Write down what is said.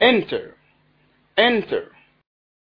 enter. Enter.